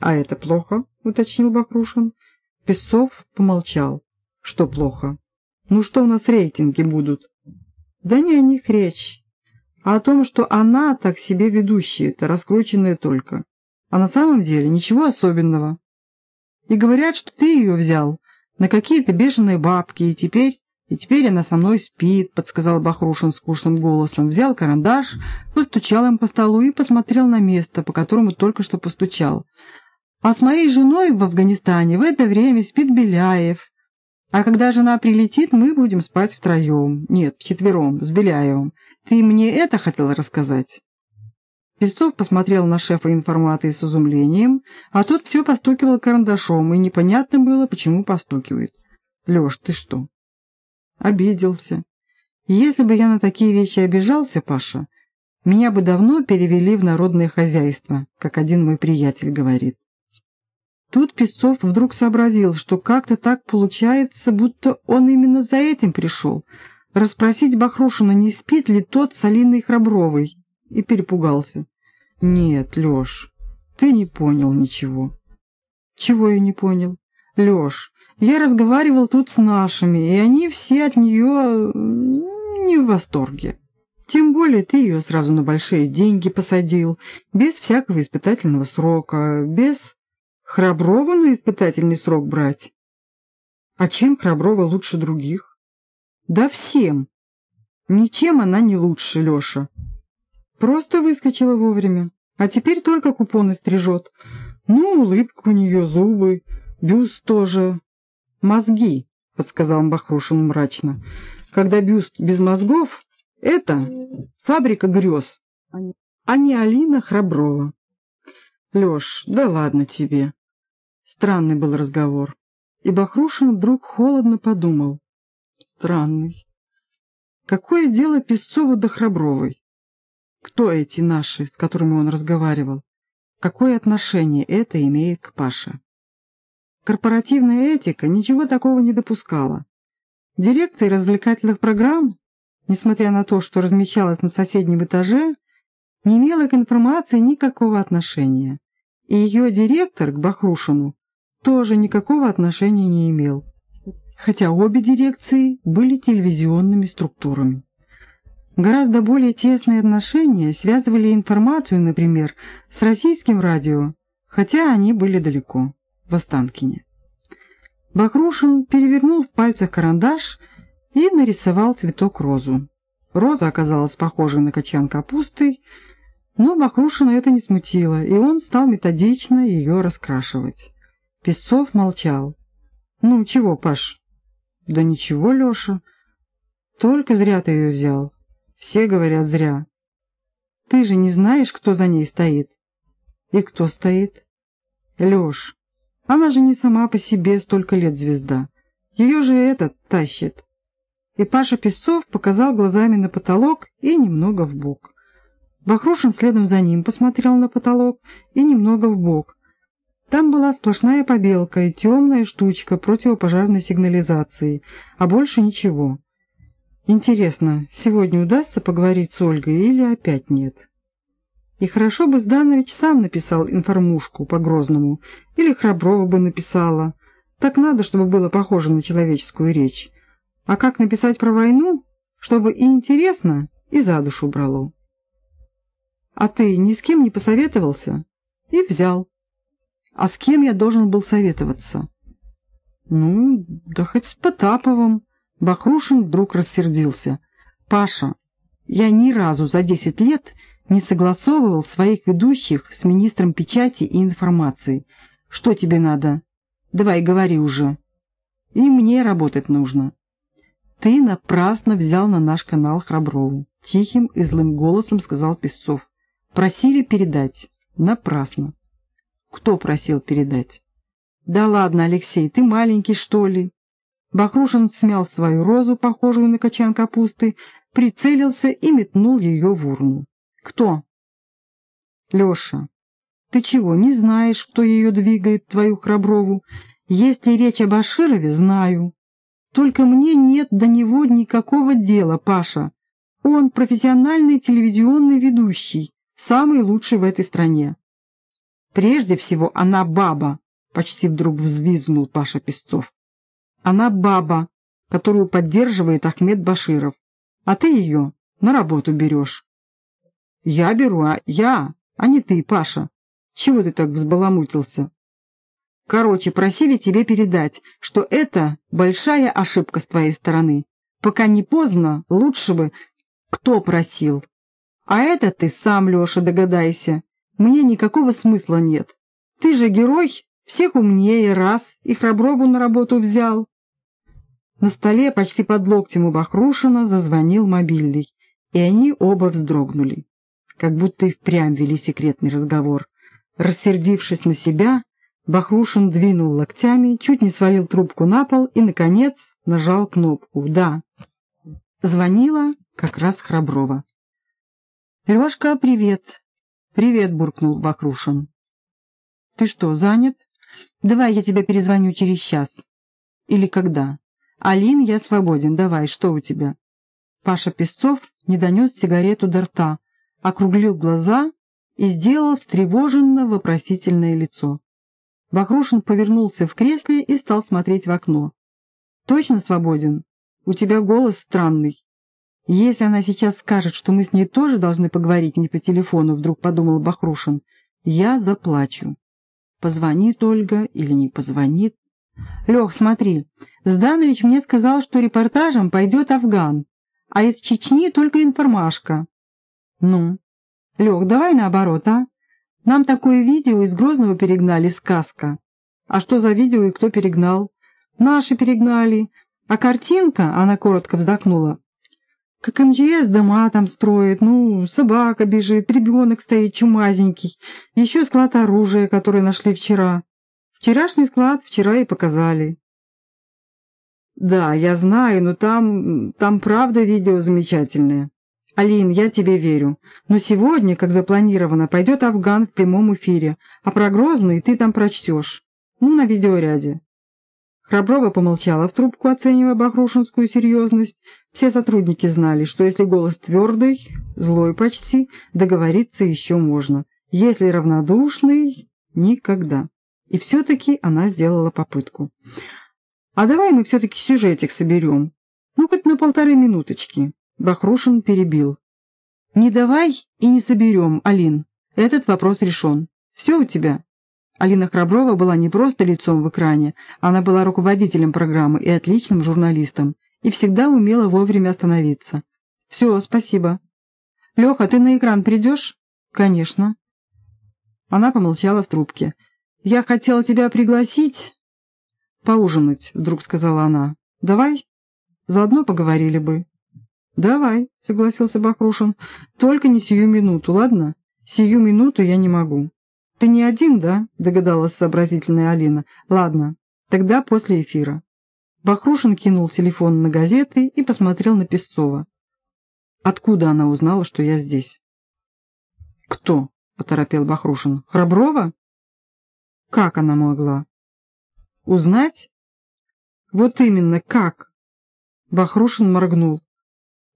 «А это плохо?» — уточнил Бахрушин. Песцов помолчал. «Что плохо? Ну что у нас рейтинги будут?» «Да не о них речь, а о том, что она так себе ведущая-то, раскрученная только. А на самом деле ничего особенного. И говорят, что ты ее взял на какие-то бешеные бабки, и теперь... И теперь она со мной спит, подсказал Бахрушин скучным голосом. Взял карандаш, постучал им по столу и посмотрел на место, по которому только что постучал. А с моей женой в Афганистане в это время спит Беляев. А когда жена прилетит, мы будем спать втроем. Нет, вчетвером, с Беляевым. Ты мне это хотел рассказать?» Песцов посмотрел на шефа информации с изумлением, а тот все постукивал карандашом, и непонятно было, почему постукивает. «Леш, ты что?» «Обиделся. Если бы я на такие вещи обижался, Паша, меня бы давно перевели в народное хозяйство, как один мой приятель говорит. Тут Песцов вдруг сообразил, что как-то так получается, будто он именно за этим пришел, расспросить Бахрушина, не спит ли тот с Алиной Храбровой, и перепугался. «Нет, Леш, ты не понял ничего». «Чего я не понял?» «Леш, я разговаривал тут с нашими, и они все от нее не в восторге. Тем более ты ее сразу на большие деньги посадил, без всякого испытательного срока, без...» Храброва на испытательный срок брать? А чем Храброва лучше других? Да всем. Ничем она не лучше, Леша. Просто выскочила вовремя, а теперь только купоны стрижет. Ну, улыбка у нее, зубы, бюст тоже. Мозги, подсказал Бахрушин мрачно. Когда бюст без мозгов, это фабрика грез, а не Алина Храброва. Леш, да ладно тебе. Странный был разговор. И Бахрушин вдруг холодно подумал. Странный. Какое дело Песцову до Храбровой? Кто эти наши, с которыми он разговаривал? Какое отношение это имеет к Паше? Корпоративная этика ничего такого не допускала. Дирекция развлекательных программ, несмотря на то, что размещалась на соседнем этаже, не имела к информации никакого отношения, и ее директор к Бахрушину тоже никакого отношения не имел, хотя обе дирекции были телевизионными структурами. Гораздо более тесные отношения связывали информацию, например, с российским радио, хотя они были далеко, в Останкине. Бахрушин перевернул в пальцах карандаш и нарисовал цветок розу. Роза оказалась похожей на качан капусты, но Бахрушина это не смутило, и он стал методично ее раскрашивать. Песцов молчал. «Ну, чего, Паш?» «Да ничего, Леша. Только зря ты ее взял. Все говорят зря. Ты же не знаешь, кто за ней стоит?» «И кто стоит?» «Леш, она же не сама по себе столько лет звезда. Ее же этот тащит». И Паша Песцов показал глазами на потолок и немного в бок. Бахрушин следом за ним посмотрел на потолок и немного в бок. Там была сплошная побелка и темная штучка противопожарной сигнализации, а больше ничего. Интересно, сегодня удастся поговорить с Ольгой или опять нет? И хорошо бы Зданович сам написал информушку по-грозному, или Храброва бы написала. Так надо, чтобы было похоже на человеческую речь. А как написать про войну, чтобы и интересно, и за душу брало? А ты ни с кем не посоветовался? И взял. А с кем я должен был советоваться? Ну, да хоть с Потаповым. Бахрушин вдруг рассердился. Паша, я ни разу за десять лет не согласовывал своих ведущих с министром печати и информации. Что тебе надо? Давай, говори уже. И мне работать нужно. Ты напрасно взял на наш канал Храброву. Тихим и злым голосом сказал Песцов. Просили передать. Напрасно. Кто просил передать? Да ладно, Алексей, ты маленький, что ли? Бахрушин смял свою розу, похожую на качан капусты, прицелился и метнул ее в урну. Кто? Леша, ты чего, не знаешь, кто ее двигает, твою Храброву? Если речь об Аширове, знаю. Только мне нет до него никакого дела, Паша. Он профессиональный телевизионный ведущий, самый лучший в этой стране. Прежде всего, она баба, почти вдруг взвизгнул Паша Песцов. Она баба, которую поддерживает Ахмед Баширов. А ты ее на работу берешь. Я беру, а я, а не ты, Паша. Чего ты так взбаламутился? Короче, просили тебе передать, что это большая ошибка с твоей стороны. Пока не поздно, лучше бы... Кто просил? А это ты сам, Леша, догадайся. Мне никакого смысла нет. Ты же герой, всех умнее, раз, и Храброву на работу взял. На столе почти под локтем у Бахрушина зазвонил мобильный, и они оба вздрогнули, как будто и впрямь вели секретный разговор. Рассердившись на себя, Бахрушин двинул локтями, чуть не свалил трубку на пол и, наконец, нажал кнопку «Да». Звонила как раз Храброва. «Лешка, привет!» «Привет!» — буркнул Бахрушин. «Ты что, занят? Давай я тебе перезвоню через час. Или когда?» «Алин, я свободен. Давай, что у тебя?» Паша Песцов не донес сигарету до рта, округлил глаза и сделал встревоженно вопросительное лицо. Бахрушин повернулся в кресле и стал смотреть в окно. «Точно свободен? У тебя голос странный. Если она сейчас скажет, что мы с ней тоже должны поговорить не по телефону, вдруг подумал Бахрушин, я заплачу. Позвонит Ольга или не позвонит? Лех, смотри, Зданович мне сказал, что репортажем пойдет Афган, а из Чечни только информашка. Ну, Лех, давай наоборот, а? Нам такое видео из Грозного перегнали, сказка. А что за видео и кто перегнал? Наши перегнали. А картинка, она коротко вздохнула, как МЧС дома там строит, ну, собака бежит, ребенок стоит чумазенький, еще склад оружия, который нашли вчера. Вчерашний склад вчера и показали. Да, я знаю, но там, там правда видео замечательное. Алин, я тебе верю. Но сегодня, как запланировано, пойдет Афган в прямом эфире, а про Грозный ты там прочтешь. Ну, на видеоряде. Храброва помолчала в трубку, оценивая бахрушинскую серьезность. Все сотрудники знали, что если голос твердый, злой почти, договориться еще можно. Если равнодушный — никогда. И все-таки она сделала попытку. «А давай мы все-таки сюжетик соберем. Ну, хоть на полторы минуточки». Бахрушин перебил. «Не давай и не соберем, Алин. Этот вопрос решен. Все у тебя?» Алина Храброва была не просто лицом в экране, она была руководителем программы и отличным журналистом, и всегда умела вовремя остановиться. «Все, спасибо». «Леха, ты на экран придешь?» «Конечно». Она помолчала в трубке. «Я хотела тебя пригласить...» «Поужинать», — вдруг сказала она. «Давай? Заодно поговорили бы». «Давай», — согласился Бахрушин. «Только не сию минуту, ладно? Сию минуту я не могу». «Ты не один, да?» – догадалась сообразительная Алина. «Ладно, тогда после эфира». Бахрушин кинул телефон на газеты и посмотрел на Песцова. «Откуда она узнала, что я здесь?» «Кто?» – поторопел Бахрушин. «Храброва?» «Как она могла?» «Узнать?» «Вот именно, как?» Бахрушин моргнул.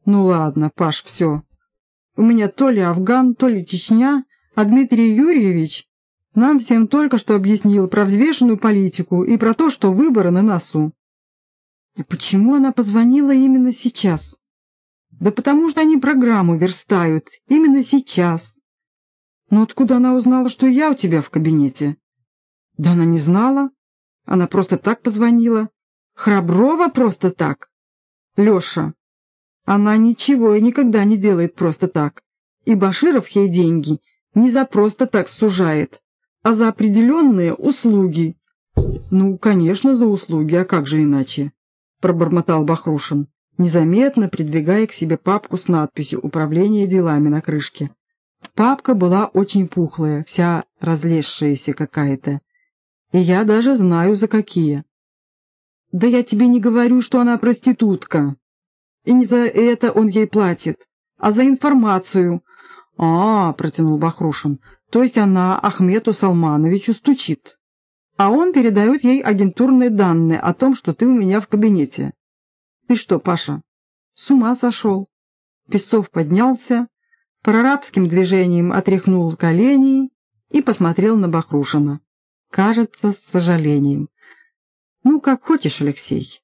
«Ну ладно, Паш, все. У меня то ли Афган, то ли Чечня, а Дмитрий Юрьевич нам всем только что объяснил про взвешенную политику и про то, что выборы на носу. И почему она позвонила именно сейчас? Да потому что они программу верстают именно сейчас. Но откуда она узнала, что я у тебя в кабинете? Да она не знала. Она просто так позвонила. Храброва просто так. Леша, она ничего и никогда не делает просто так. И Баширов ей деньги не за просто так сужает а за определенные услуги. Ну, конечно, за услуги, а как же иначе? Пробормотал Бахрушин, незаметно придвигая к себе папку с надписью «Управление делами» на крышке. Папка была очень пухлая, вся разлезшаяся какая-то. И я даже знаю, за какие. Да я тебе не говорю, что она проститутка. И не за это он ей платит, а за информацию. А, протянул Бахрушин, то есть она Ахмету Салмановичу стучит, а он передает ей агентурные данные о том, что ты у меня в кабинете. Ты что, Паша, с ума сошел? Песцов поднялся, прорабским движением отряхнул колени и посмотрел на Бахрушина. Кажется, с сожалением. «Ну, как хочешь, Алексей.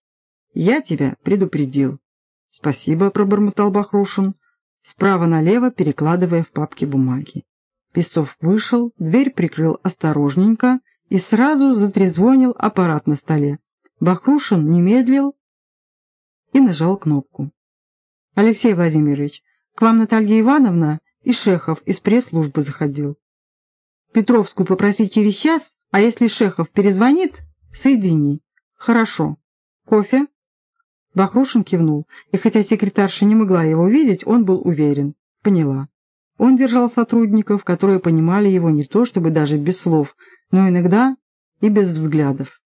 Я тебя предупредил». «Спасибо», — пробормотал Бахрушин, справа налево перекладывая в папке бумаги. Песцов вышел, дверь прикрыл осторожненько и сразу затрезвонил аппарат на столе. Бахрушин не медлил и нажал кнопку. «Алексей Владимирович, к вам Наталья Ивановна и Шехов из пресс-службы заходил. Петровскую попроси через час, а если Шехов перезвонит, соедини. Хорошо. Кофе?» Бахрушин кивнул, и хотя секретарша не могла его видеть, он был уверен. Поняла. Он держал сотрудников, которые понимали его не то чтобы даже без слов, но иногда и без взглядов.